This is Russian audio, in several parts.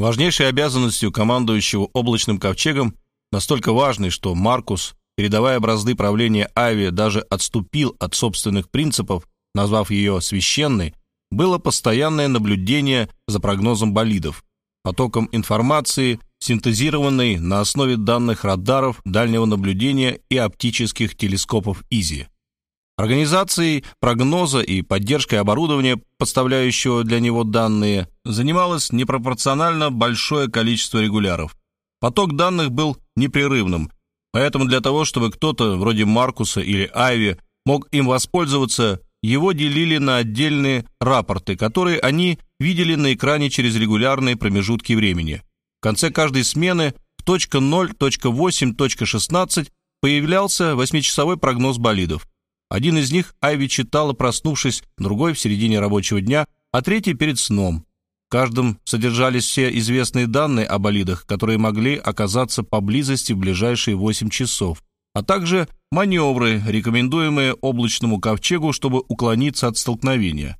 Важнейшей обязанностью командующего облачным ковчегом, настолько важной, что Маркус, передавая бразды правления Ави, даже отступил от собственных принципов, назвав ее священной, было постоянное наблюдение за прогнозом болидов, потоком информации, синтезированной на основе данных радаров дальнего наблюдения и оптических телескопов ИЗИ. Организацией прогноза и поддержкой оборудования, подставляющего для него данные, занималось непропорционально большое количество регуляров. Поток данных был непрерывным, поэтому для того, чтобы кто-то вроде Маркуса или Айви мог им воспользоваться, его делили на отдельные рапорты, которые они видели на экране через регулярные промежутки времени. В конце каждой смены в .0, .8, .16 появлялся восьмичасовой прогноз болидов. Один из них Айви читала, проснувшись, другой в середине рабочего дня, а третий перед сном. В каждом содержались все известные данные о болидах, которые могли оказаться поблизости в ближайшие 8 часов а также маневры, рекомендуемые облачному ковчегу, чтобы уклониться от столкновения.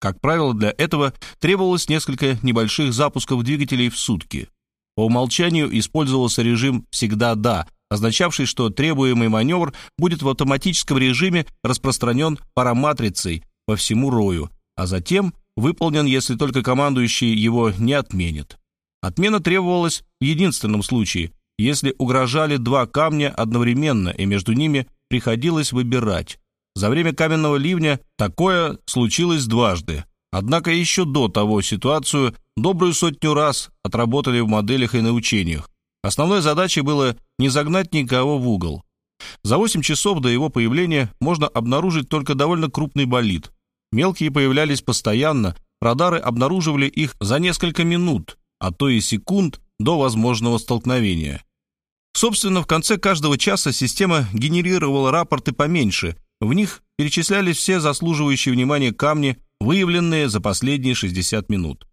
Как правило, для этого требовалось несколько небольших запусков двигателей в сутки. По умолчанию использовался режим «всегда да», означавший, что требуемый маневр будет в автоматическом режиме распространен параматрицей по всему рою, а затем выполнен, если только командующий его не отменит. Отмена требовалась в единственном случае, если угрожали два камня одновременно, и между ними приходилось выбирать. За время каменного ливня такое случилось дважды. Однако еще до того ситуацию добрую сотню раз отработали в моделях и на учениях. Основной задачей было не загнать никого в угол. За 8 часов до его появления можно обнаружить только довольно крупный болид. Мелкие появлялись постоянно, радары обнаруживали их за несколько минут, а то и секунд до возможного столкновения. Собственно, в конце каждого часа система генерировала рапорты поменьше. В них перечислялись все заслуживающие внимания камни, выявленные за последние 60 минут.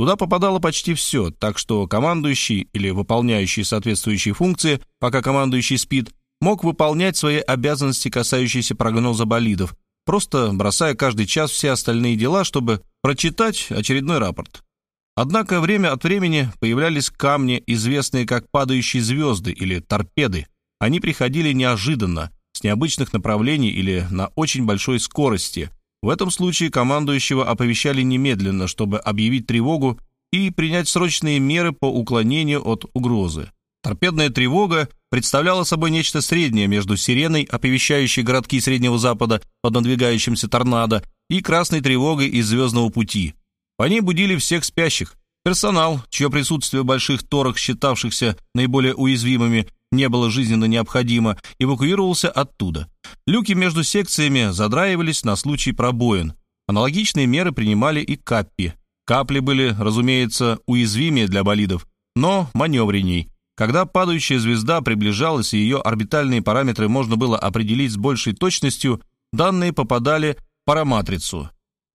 Туда попадало почти все, так что командующий или выполняющий соответствующие функции, пока командующий спит, мог выполнять свои обязанности, касающиеся прогноза болидов, просто бросая каждый час все остальные дела, чтобы прочитать очередной рапорт. Однако время от времени появлялись камни, известные как падающие звезды или торпеды. Они приходили неожиданно, с необычных направлений или на очень большой скорости. В этом случае командующего оповещали немедленно, чтобы объявить тревогу и принять срочные меры по уклонению от угрозы. Торпедная тревога представляла собой нечто среднее между сиреной, оповещающей городки Среднего Запада под надвигающимся торнадо, и красной тревогой из «Звездного пути», по ней будили всех спящих. Персонал, чье присутствие в больших торах, считавшихся наиболее уязвимыми, не было жизненно необходимо, эвакуировался оттуда. Люки между секциями задраивались на случай пробоин. Аналогичные меры принимали и каппи. Капли были, разумеется, уязвимее для болидов, но маневренней. Когда падающая звезда приближалась и ее орбитальные параметры можно было определить с большей точностью, данные попадали в параматрицу.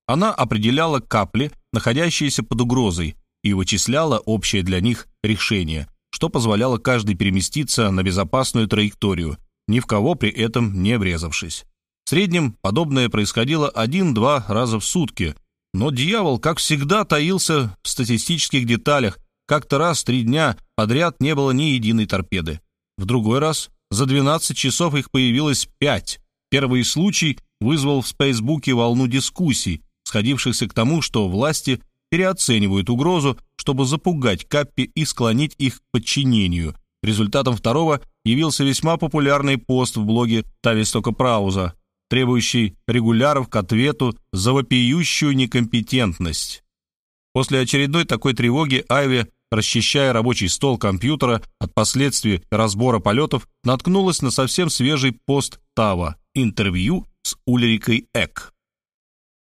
Она определяла капли, находящиеся под угрозой, и вычисляла общее для них решение, что позволяло каждой переместиться на безопасную траекторию, ни в кого при этом не врезавшись. В среднем подобное происходило один-два раза в сутки, но дьявол, как всегда, таился в статистических деталях. Как-то раз три дня подряд не было ни единой торпеды. В другой раз за 12 часов их появилось пять. Первый случай вызвал в Спейсбуке волну дискуссий, сходившихся к тому, что власти переоценивают угрозу, чтобы запугать Каппи и склонить их к подчинению. Результатом второго явился весьма популярный пост в блоге Тавистока Прауза, требующий регуляров к ответу за вопиющую некомпетентность. После очередной такой тревоги Айви, расчищая рабочий стол компьютера от последствий разбора полетов, наткнулась на совсем свежий пост Тава «Интервью с Ульрикой Эк».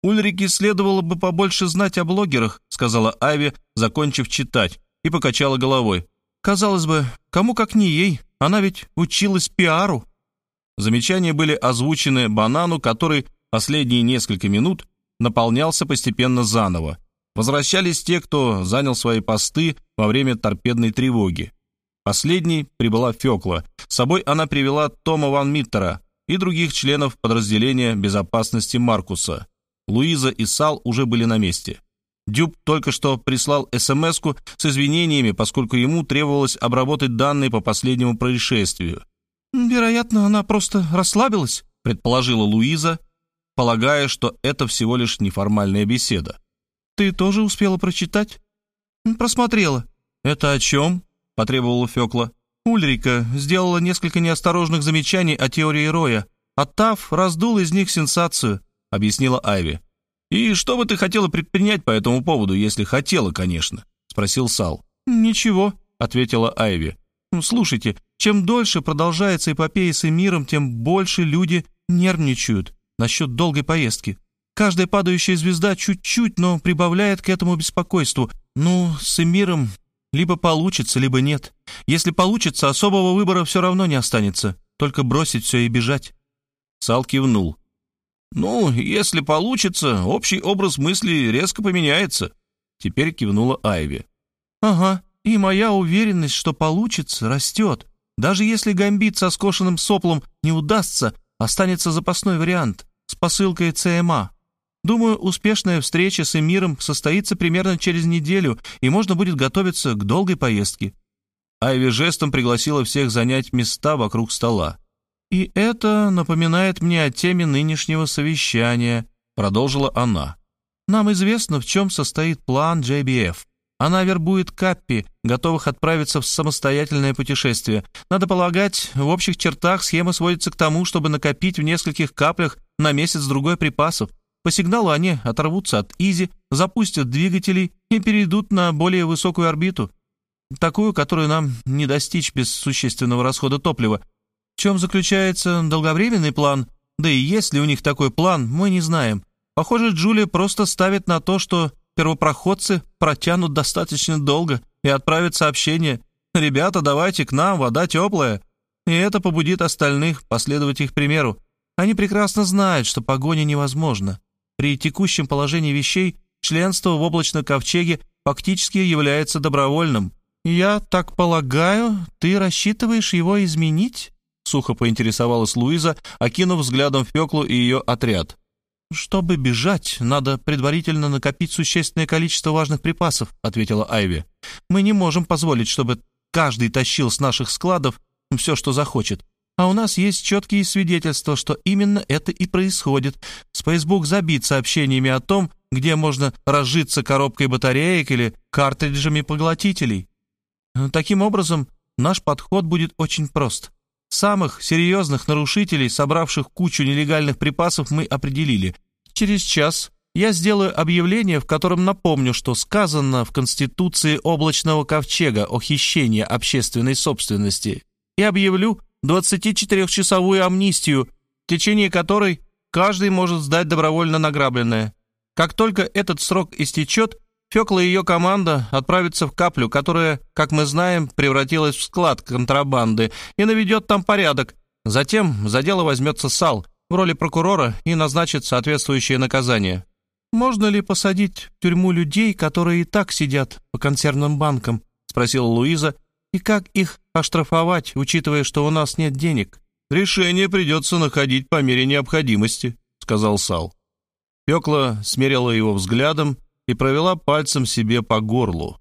«Ульрике следовало бы побольше знать о блогерах», сказала Айви, закончив читать, и покачала головой. «Казалось бы, кому как не ей, она ведь училась пиару». Замечания были озвучены Банану, который последние несколько минут наполнялся постепенно заново. Возвращались те, кто занял свои посты во время торпедной тревоги. Последней прибыла Фёкла. С собой она привела Тома Ван Миттера и других членов подразделения безопасности Маркуса. Луиза и Сал уже были на месте. Дюб только что прислал смс с извинениями, поскольку ему требовалось обработать данные по последнему происшествию. «Вероятно, она просто расслабилась», — предположила Луиза, полагая, что это всего лишь неформальная беседа. «Ты тоже успела прочитать?» «Просмотрела». «Это о чем?» — потребовала Фёкла. Ульрика сделала несколько неосторожных замечаний о теории Роя, а Тав раздул из них сенсацию, — объяснила Айви. «И что бы ты хотела предпринять по этому поводу, если хотела, конечно?» — спросил Сал. «Ничего», — ответила Айви. «Ну, «Слушайте, чем дольше продолжается эпопея с Эмиром, тем больше люди нервничают насчет долгой поездки. Каждая падающая звезда чуть-чуть, но прибавляет к этому беспокойству. Ну, с Эмиром либо получится, либо нет. Если получится, особого выбора все равно не останется. Только бросить все и бежать». Сал кивнул. «Ну, если получится, общий образ мысли резко поменяется», — теперь кивнула Айви. «Ага, и моя уверенность, что получится, растет. Даже если гамбит со скошенным соплом не удастся, останется запасной вариант с посылкой ЦМА. Думаю, успешная встреча с Эмиром состоится примерно через неделю, и можно будет готовиться к долгой поездке». Айви жестом пригласила всех занять места вокруг стола. «И это напоминает мне о теме нынешнего совещания», — продолжила она. «Нам известно, в чем состоит план JBF. Она вербует Каппи, готовых отправиться в самостоятельное путешествие. Надо полагать, в общих чертах схема сводится к тому, чтобы накопить в нескольких каплях на месяц-другой припасов. По сигналу они оторвутся от Изи, запустят двигатели и перейдут на более высокую орбиту. Такую, которую нам не достичь без существенного расхода топлива, чем заключается долговременный план? Да и есть ли у них такой план, мы не знаем. Похоже, Джулия просто ставит на то, что первопроходцы протянут достаточно долго и отправят сообщение «Ребята, давайте к нам, вода теплая». И это побудит остальных последовать их примеру. Они прекрасно знают, что погоня невозможна. При текущем положении вещей членство в облачном ковчеге фактически является добровольным. «Я так полагаю, ты рассчитываешь его изменить?» Сухо поинтересовалась Луиза, окинув взглядом Феклу и ее отряд. «Чтобы бежать, надо предварительно накопить существенное количество важных припасов», — ответила Айви. «Мы не можем позволить, чтобы каждый тащил с наших складов все, что захочет. А у нас есть четкие свидетельства, что именно это и происходит. Спейсбук забит сообщениями о том, где можно разжиться коробкой батареек или картриджами поглотителей. Таким образом, наш подход будет очень прост. Самых серьезных нарушителей, собравших кучу нелегальных припасов, мы определили. Через час я сделаю объявление, в котором напомню, что сказано в Конституции облачного ковчега о хищении общественной собственности, и объявлю 24-часовую амнистию, в течение которой каждый может сдать добровольно награбленное. Как только этот срок истечет, Фёкла и ее команда отправятся в каплю, которая, как мы знаем, превратилась в склад контрабанды и наведет там порядок. Затем за дело возьмется Сал в роли прокурора и назначит соответствующее наказание. «Можно ли посадить в тюрьму людей, которые и так сидят по консервным банкам?» — спросила Луиза. «И как их оштрафовать, учитывая, что у нас нет денег?» «Решение придется находить по мере необходимости», — сказал Сал. Фёкла смерила его взглядом и провела пальцем себе по горлу.